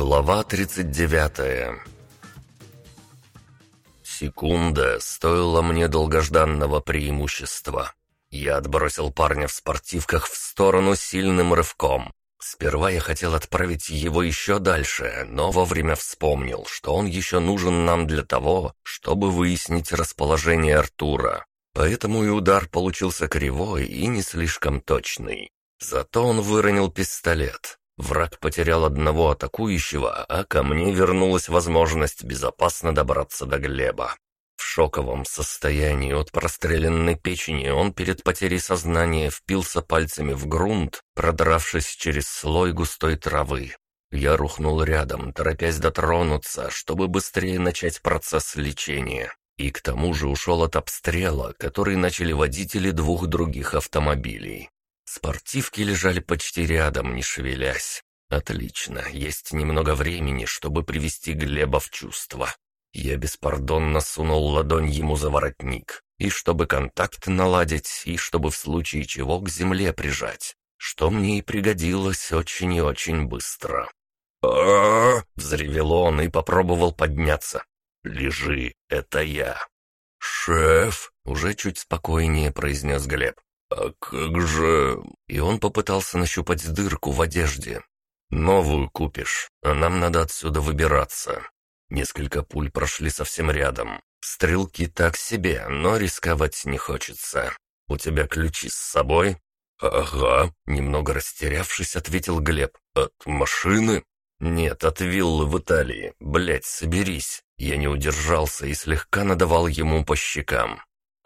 Глава 39 Секунда стоила мне долгожданного преимущества. Я отбросил парня в спортивках в сторону сильным рывком. Сперва я хотел отправить его еще дальше, но вовремя вспомнил, что он еще нужен нам для того, чтобы выяснить расположение Артура. Поэтому и удар получился кривой и не слишком точный. Зато он выронил пистолет, Враг потерял одного атакующего, а ко мне вернулась возможность безопасно добраться до Глеба. В шоковом состоянии от простреленной печени он перед потерей сознания впился пальцами в грунт, продравшись через слой густой травы. Я рухнул рядом, торопясь дотронуться, чтобы быстрее начать процесс лечения. И к тому же ушел от обстрела, который начали водители двух других автомобилей. Спортивки лежали почти рядом, не шевелясь. Отлично, есть немного времени, чтобы привести Глеба в чувство. Я беспардонно сунул ладонь ему за воротник, и чтобы контакт наладить, и чтобы в случае чего к земле прижать, что мне и пригодилось очень и очень быстро. а взревел он и попробовал подняться. «Лежи, это я». «Шеф!» — уже чуть спокойнее произнес Глеб. «А как же...» И он попытался нащупать дырку в одежде. «Новую купишь, а нам надо отсюда выбираться». Несколько пуль прошли совсем рядом. Стрелки так себе, но рисковать не хочется. «У тебя ключи с собой?» «Ага», — немного растерявшись, ответил Глеб. «От машины?» «Нет, от виллы в Италии. Блять, соберись». Я не удержался и слегка надавал ему по щекам.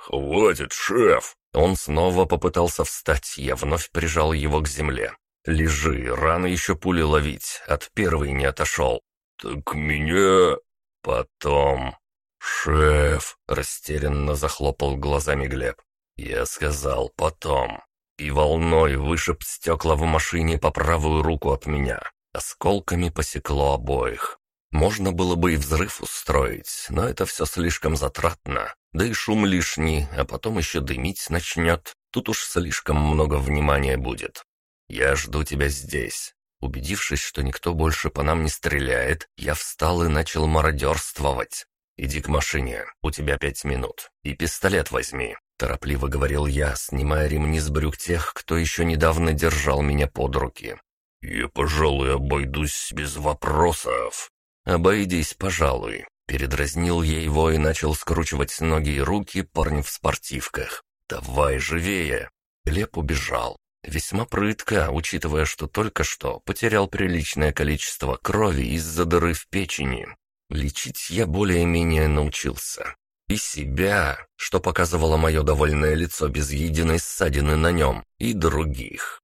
«Хватит, шеф!» Он снова попытался встать, я вновь прижал его к земле. «Лежи, рано еще пули ловить, от первой не отошел». «Так меня...» «Потом...» «Шеф!» — растерянно захлопал глазами Глеб. «Я сказал, потом...» И волной вышиб стекла в машине по правую руку от меня. Осколками посекло обоих. Можно было бы и взрыв устроить, но это все слишком затратно. Да и шум лишний, а потом еще дымить начнет. Тут уж слишком много внимания будет. Я жду тебя здесь. Убедившись, что никто больше по нам не стреляет, я встал и начал мародерствовать. «Иди к машине, у тебя пять минут. И пистолет возьми», — торопливо говорил я, снимая ремни с брюк тех, кто еще недавно держал меня под руки. «Я, пожалуй, обойдусь без вопросов». «Обойдись, пожалуй. Передразнил я его и начал скручивать ноги и руки парня в спортивках. «Давай живее!» Глеб убежал. Весьма прытко, учитывая, что только что потерял приличное количество крови из-за дыры в печени. Лечить я более-менее научился. И себя, что показывало мое довольное лицо без единой ссадины на нем, и других.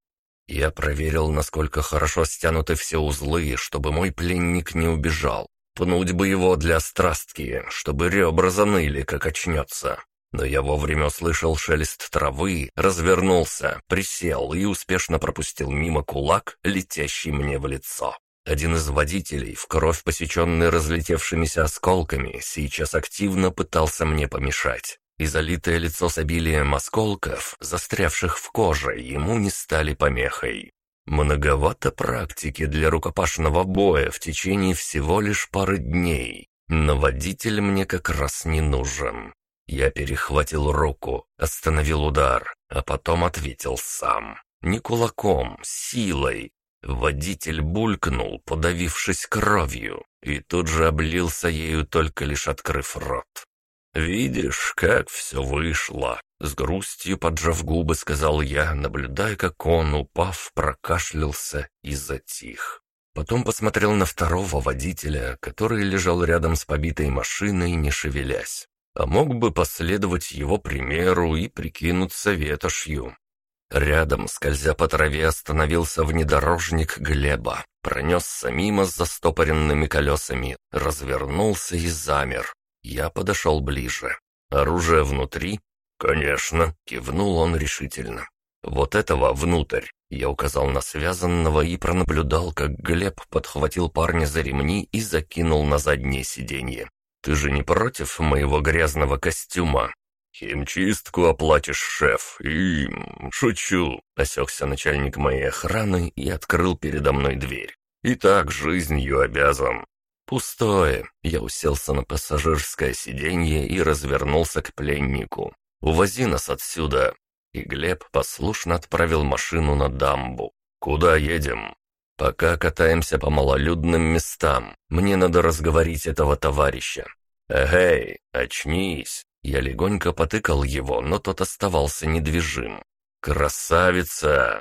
Я проверил, насколько хорошо стянуты все узлы, чтобы мой пленник не убежал. Пнуть бы его для страстки, чтобы ребра заныли, как очнется. Но я вовремя услышал шелест травы, развернулся, присел и успешно пропустил мимо кулак, летящий мне в лицо. Один из водителей, в кровь посеченный разлетевшимися осколками, сейчас активно пытался мне помешать. И залитое лицо с обилием осколков, застрявших в коже, ему не стали помехой. Многовато практики для рукопашного боя в течение всего лишь пары дней, но водитель мне как раз не нужен. Я перехватил руку, остановил удар, а потом ответил сам. Не кулаком, силой. Водитель булькнул, подавившись кровью, и тут же облился ею, только лишь открыв рот. «Видишь, как все вышло!» С грустью поджав губы, сказал я, наблюдая, как он, упав, прокашлялся и затих. Потом посмотрел на второго водителя, который лежал рядом с побитой машиной, не шевелясь. А мог бы последовать его примеру и прикинуться ветошью. Рядом, скользя по траве, остановился внедорожник Глеба, пронесся мимо с застопоренными колесами, развернулся и замер. Я подошел ближе. «Оружие внутри?» «Конечно», — кивнул он решительно. «Вот этого внутрь». Я указал на связанного и пронаблюдал, как Глеб подхватил парня за ремни и закинул на заднее сиденье. «Ты же не против моего грязного костюма?» «Химчистку оплатишь, шеф, и... шучу», — осекся начальник моей охраны и открыл передо мной дверь. И так жизнью обязан. Пустое. Я уселся на пассажирское сиденье и развернулся к пленнику. «Увози нас отсюда!» И Глеб послушно отправил машину на дамбу. «Куда едем?» «Пока катаемся по малолюдным местам. Мне надо разговорить этого товарища». «Эгей, очнись!» Я легонько потыкал его, но тот оставался недвижим. «Красавица!»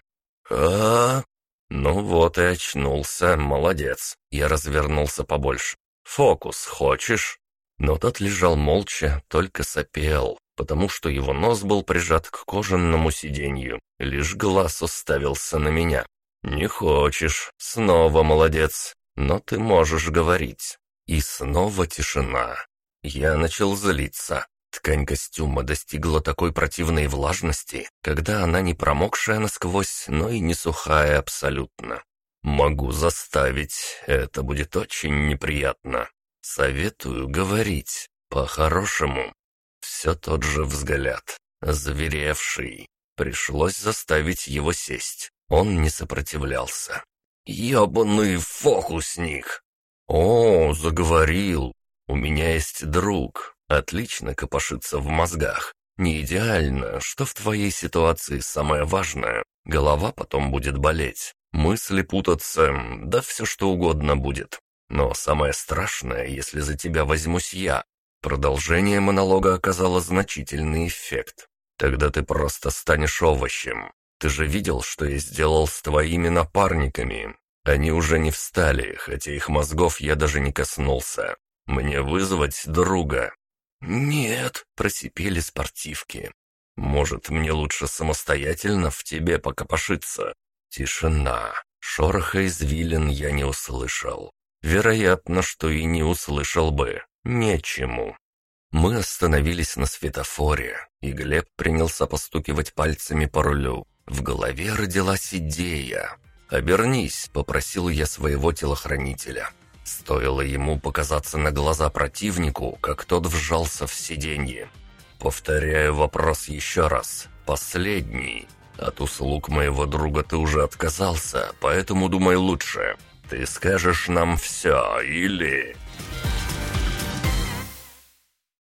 а «Ну вот и очнулся, молодец!» Я развернулся побольше. «Фокус хочешь?» Но тот лежал молча, только сопел, потому что его нос был прижат к кожаному сиденью, лишь глаз уставился на меня. «Не хочешь, снова молодец, но ты можешь говорить». И снова тишина. Я начал злиться. Ткань костюма достигла такой противной влажности, когда она не промокшая насквозь, но и не сухая абсолютно. Могу заставить, это будет очень неприятно. Советую говорить, по-хорошему. Все тот же взгляд, зверевший. Пришлось заставить его сесть. Он не сопротивлялся. «Ебаный фокусник!» «О, заговорил! У меня есть друг, отлично копошится в мозгах. Не идеально, что в твоей ситуации самое важное. Голова потом будет болеть, мысли путаться, да все что угодно будет. Но самое страшное, если за тебя возьмусь я. Продолжение монолога оказало значительный эффект. Тогда ты просто станешь овощем. Ты же видел, что я сделал с твоими напарниками. Они уже не встали, хотя их мозгов я даже не коснулся. Мне вызвать друга?» «Нет», — просипели спортивки. «Может, мне лучше самостоятельно в тебе покопошиться?» Тишина. Шороха извилин я не услышал. Вероятно, что и не услышал бы. Нечему. Мы остановились на светофоре, и Глеб принялся постукивать пальцами по рулю. В голове родилась идея. «Обернись», — попросил я своего телохранителя. Стоило ему показаться на глаза противнику, как тот вжался в сиденье. «Повторяю вопрос еще раз. Последний. От услуг моего друга ты уже отказался, поэтому думай лучше. Ты скажешь нам все или...»